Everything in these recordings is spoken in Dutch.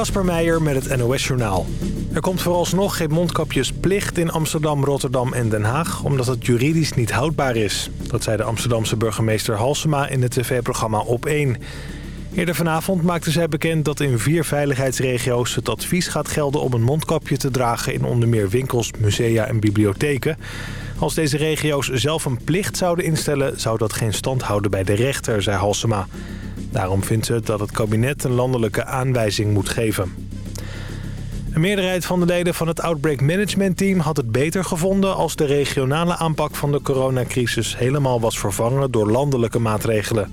Kasper Meijer met het NOS-journaal. Er komt vooralsnog geen mondkapjesplicht in Amsterdam, Rotterdam en Den Haag... omdat het juridisch niet houdbaar is. Dat zei de Amsterdamse burgemeester Halsema in het tv-programma Op1. Eerder vanavond maakte zij bekend dat in vier veiligheidsregio's... het advies gaat gelden om een mondkapje te dragen... in onder meer winkels, musea en bibliotheken. Als deze regio's zelf een plicht zouden instellen... zou dat geen stand houden bij de rechter, zei Halsema. Daarom vindt ze dat het kabinet een landelijke aanwijzing moet geven. Een meerderheid van de leden van het Outbreak Management Team had het beter gevonden... als de regionale aanpak van de coronacrisis helemaal was vervangen door landelijke maatregelen.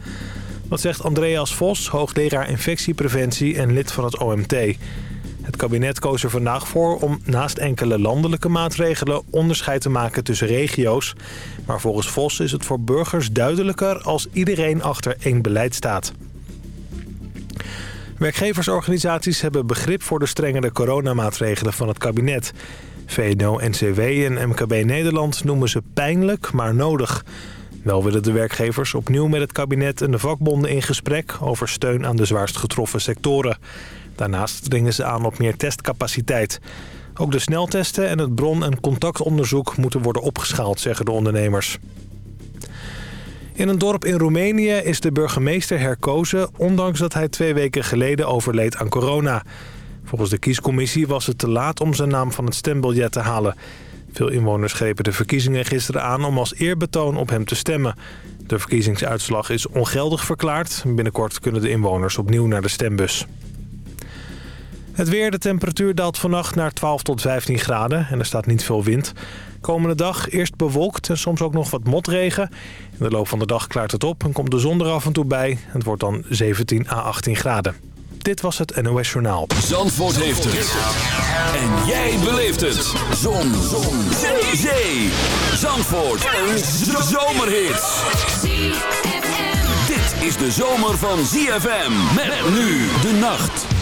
Dat zegt Andreas Vos, hoogleraar infectiepreventie en lid van het OMT. Het kabinet koos er vandaag voor om naast enkele landelijke maatregelen onderscheid te maken tussen regio's. Maar volgens Vos is het voor burgers duidelijker als iedereen achter één beleid staat. Werkgeversorganisaties hebben begrip voor de strengere coronamaatregelen van het kabinet. VNO-NCW en MKB Nederland noemen ze pijnlijk, maar nodig. Wel willen de werkgevers opnieuw met het kabinet en de vakbonden in gesprek... over steun aan de zwaarst getroffen sectoren. Daarnaast dringen ze aan op meer testcapaciteit. Ook de sneltesten en het bron- en contactonderzoek moeten worden opgeschaald, zeggen de ondernemers. In een dorp in Roemenië is de burgemeester herkozen... ondanks dat hij twee weken geleden overleed aan corona. Volgens de kiescommissie was het te laat om zijn naam van het stembiljet te halen. Veel inwoners grepen de verkiezingen gisteren aan om als eerbetoon op hem te stemmen. De verkiezingsuitslag is ongeldig verklaard. Binnenkort kunnen de inwoners opnieuw naar de stembus. Het weer, de temperatuur daalt vannacht naar 12 tot 15 graden en er staat niet veel wind. Komende dag eerst bewolkt en soms ook nog wat motregen. In de loop van de dag klaart het op en komt de zon er af en toe bij. Het wordt dan 17 à 18 graden. Dit was het NOS Journaal. Zandvoort heeft het. En jij beleeft het. Zon. zon. Zee. Zee. Zandvoort. Een zomerhit. Dit is de zomer van ZFM. Met nu de nacht.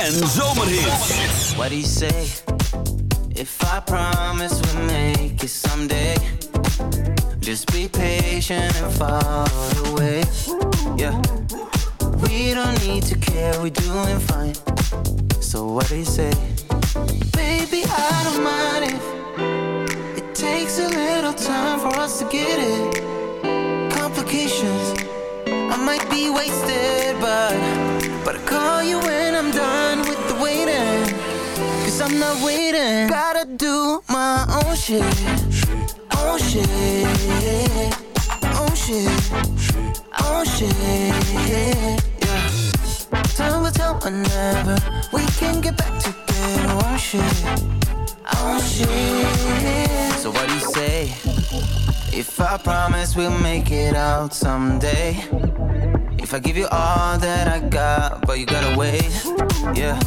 En zomerhits. What do you say? So what do you say? If I promise we'll make it out someday if I give you all that I got, but you gotta wait, yeah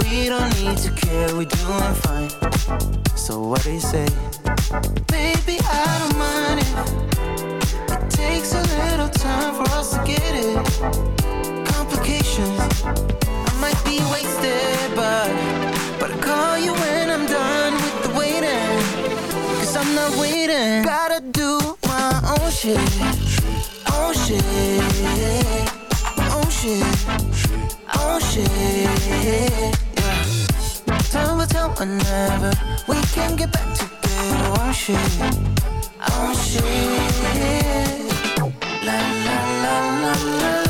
We don't need to care, we're doing fine. So what do you say? Baby, I don't mind if it takes a little time for us to get it. Complications, I might be wasted, but but I call you when I'm not waiting. Gotta do my own shit. Own shit. Own shit. Own shit. Yeah. Tell me, tell whenever we can get back together. Own shit. Own shit. La la la la la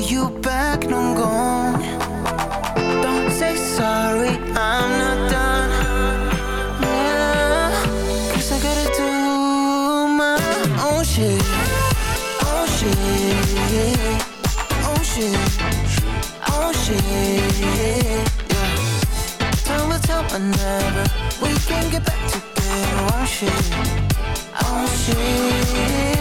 you back, no I'm gone. Don't say sorry, I'm not done. Yeah, 'cause I gotta do my own shit. Own shit. Own shit. Own shit. Yeah. Tell me, tell whenever we can get back together. Own shit. Own shit.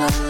love.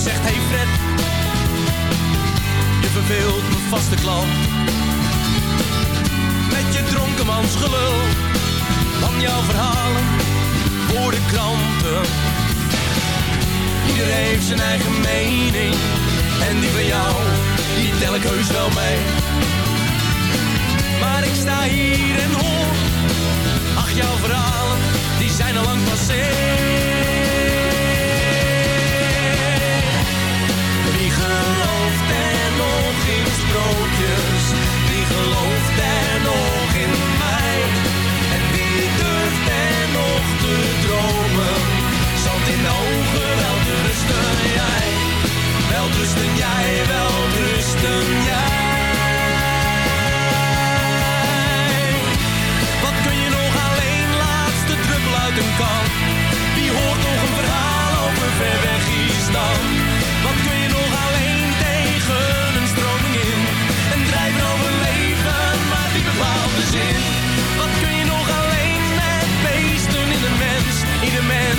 Zegt, hey Fred, je verveelt mijn vaste klant met je dronkenmansgelul van jouw verhalen voor de kranten. Ieder heeft zijn eigen mening en die van jou, die tel ik heus wel mee. Maar ik sta hier en hoor, ach jouw verhalen, die zijn al lang passé. Gelooft er nog in sprookjes? Wie gelooft er nog in mij? En wie durft er nog te dromen? Zand in de ogen, wel rusten jij. Wel rusten jij, wel rusten jij. Wat kun je nog alleen, laatste druppel uit een kan? Wie hoort nog een verhaal over ver weg Island? Wat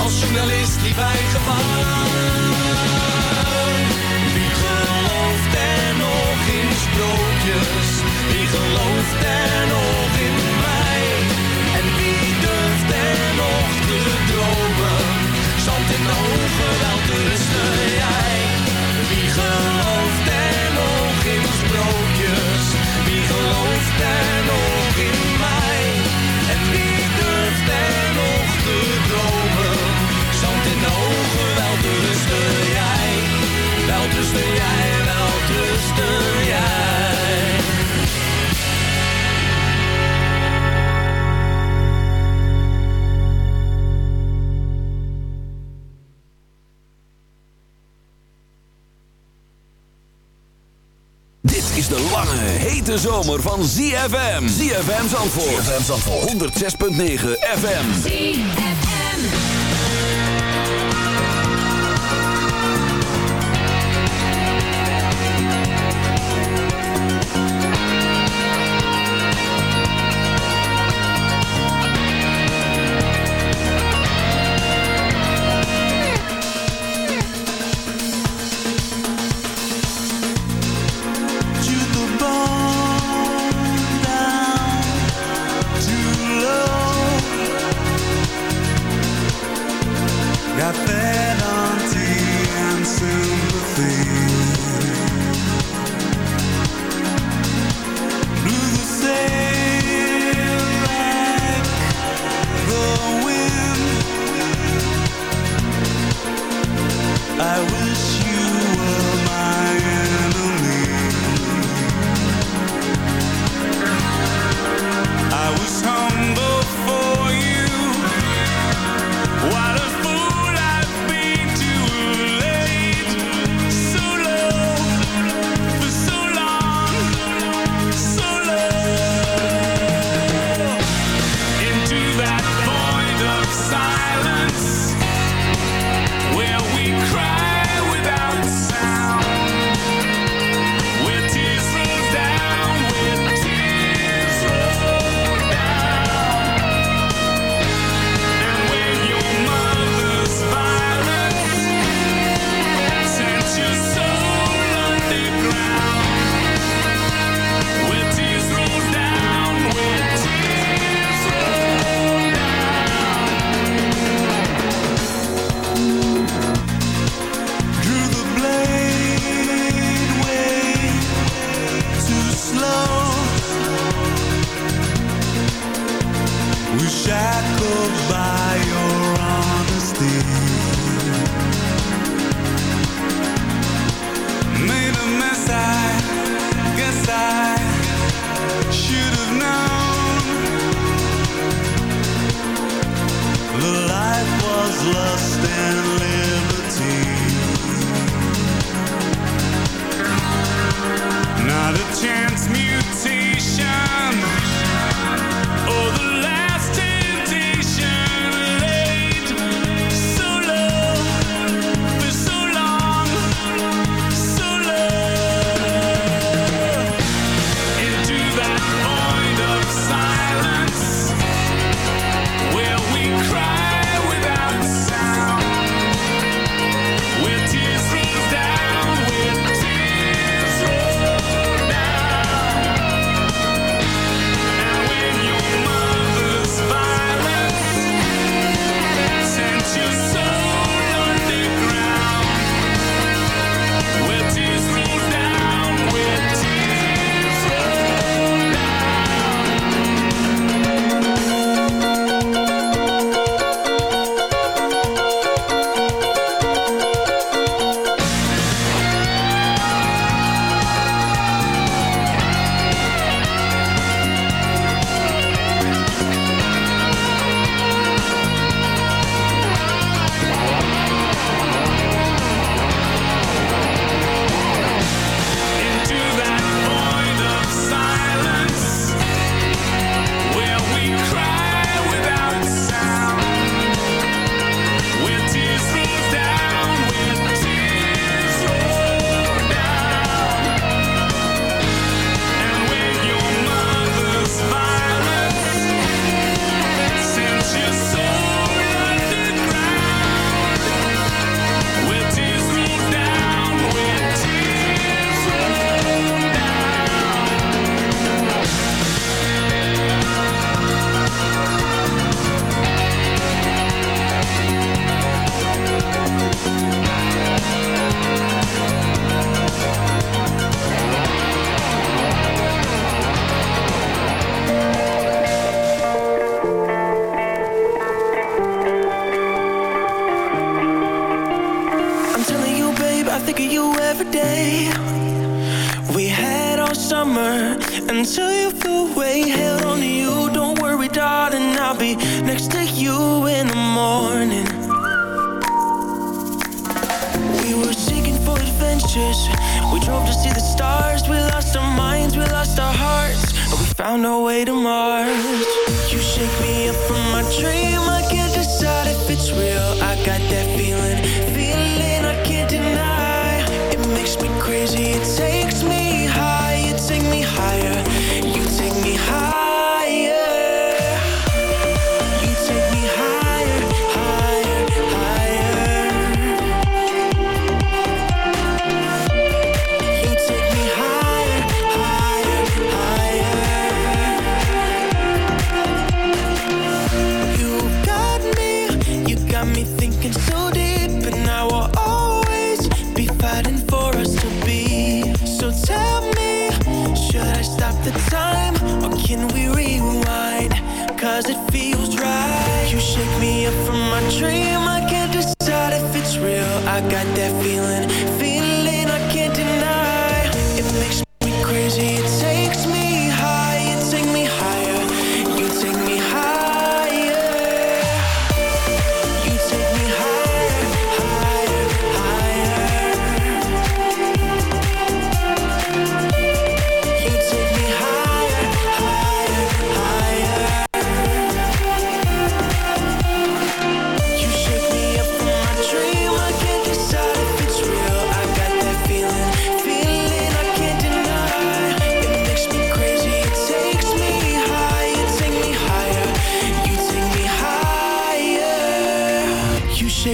als journalist liep hij gevaar. Wie gelooft er nog in sprookjes? Wie gelooft er nog in mij? En wie durft er nog te dromen? Zand in ogen, wel te rusten jij. Wie gelooft er nog in sprookjes? Wie gelooft er rusten jij, wel te rusten jij. Dit is de lange, hete zomer van ZFM. ZFM Zandvoort. ZFM Zandvoort. 106.9 FM. think of you every day. We had all summer until you flew away. Held on to you, don't worry darling. I'll be next to you in the morning. We were seeking for adventures. We drove to see the stars. We lost our minds, we lost our hearts. But we found our way to Mars. You shake me up from my dream. I can't decide if it's real. I got that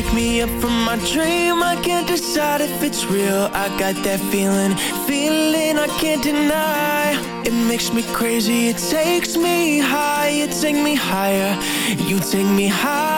wake me up from my dream. I can't decide if it's real. I got that feeling, feeling I can't deny. It makes me crazy, it takes me high. You take me higher, you take me higher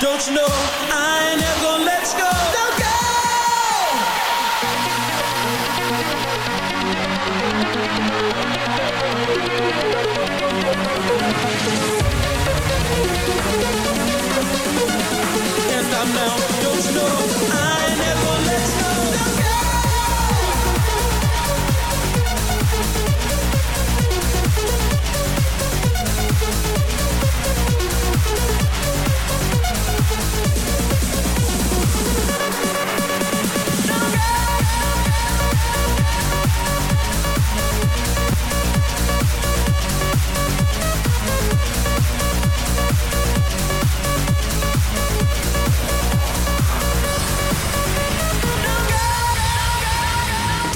Don't you know?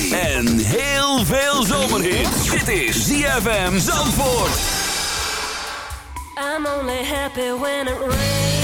zee en heel veel zomerhit. Dit is ZFM Zandvoort. I'm only happy when it rains.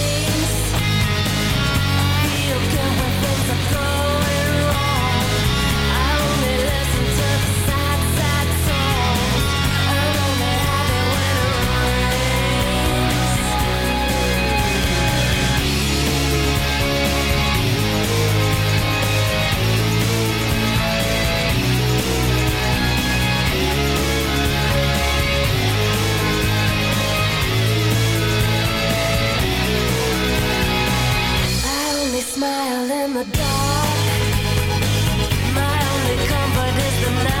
in the dark. My only comfort is the night.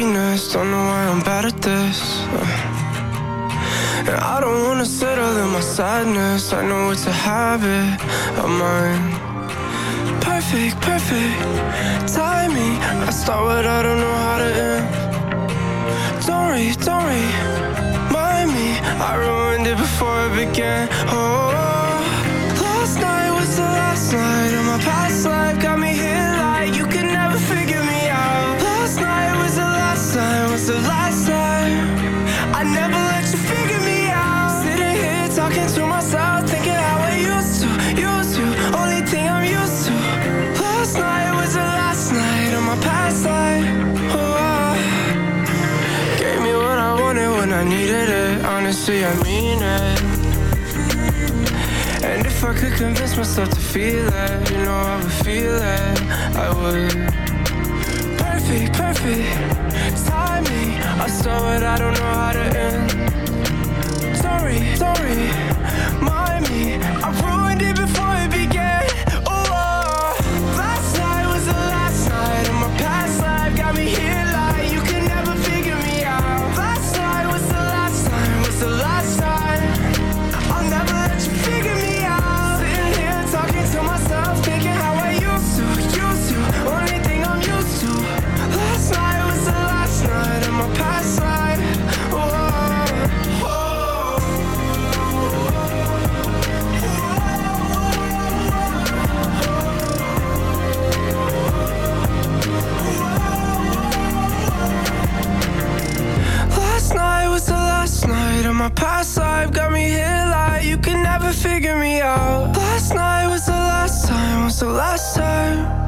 happiness. Don't know why I'm bad at this. And I don't wanna settle in my sadness. I know it's a habit of mine. Perfect, perfect timing. I start what I don't know how to end. Don't worry, don't worry, mind me. I ruined it before it began. I mean it. And if I could convince myself to feel it, you know I would feel it. I would. Perfect, perfect. Timing. I saw it, I don't know how to end. Sorry, sorry. Mind me, I ruined it. the last time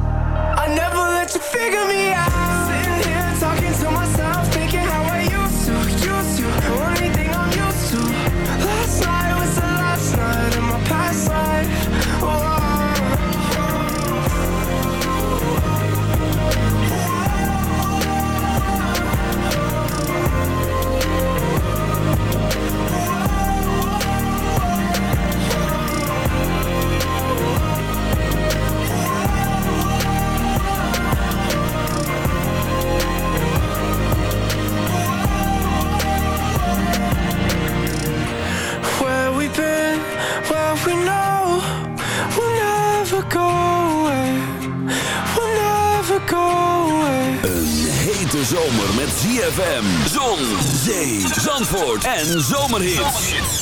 en zomerhits.